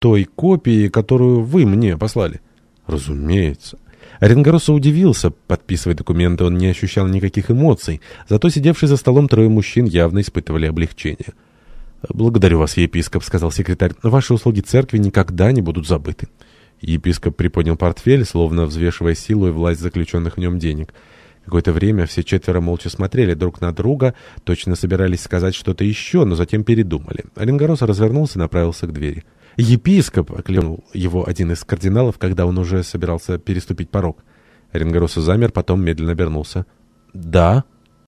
той копии, которую вы мне послали?» «Разумеется». Оренгороса удивился. Подписывая документы, он не ощущал никаких эмоций. Зато сидевшие за столом трое мужчин явно испытывали облегчение. «Благодарю вас, епископ», — сказал секретарь. «Ваши услуги церкви никогда не будут забыты». Епископ приподнял портфель, словно взвешивая силу и власть заключенных в нем денег. Какое-то время все четверо молча смотрели друг на друга, точно собирались сказать что-то еще, но затем передумали. Оренгороса развернулся и направился к двери. «Епископ!» — окликнул его один из кардиналов, когда он уже собирался переступить порог. Оренгороса замер, потом медленно обернулся. «Да?»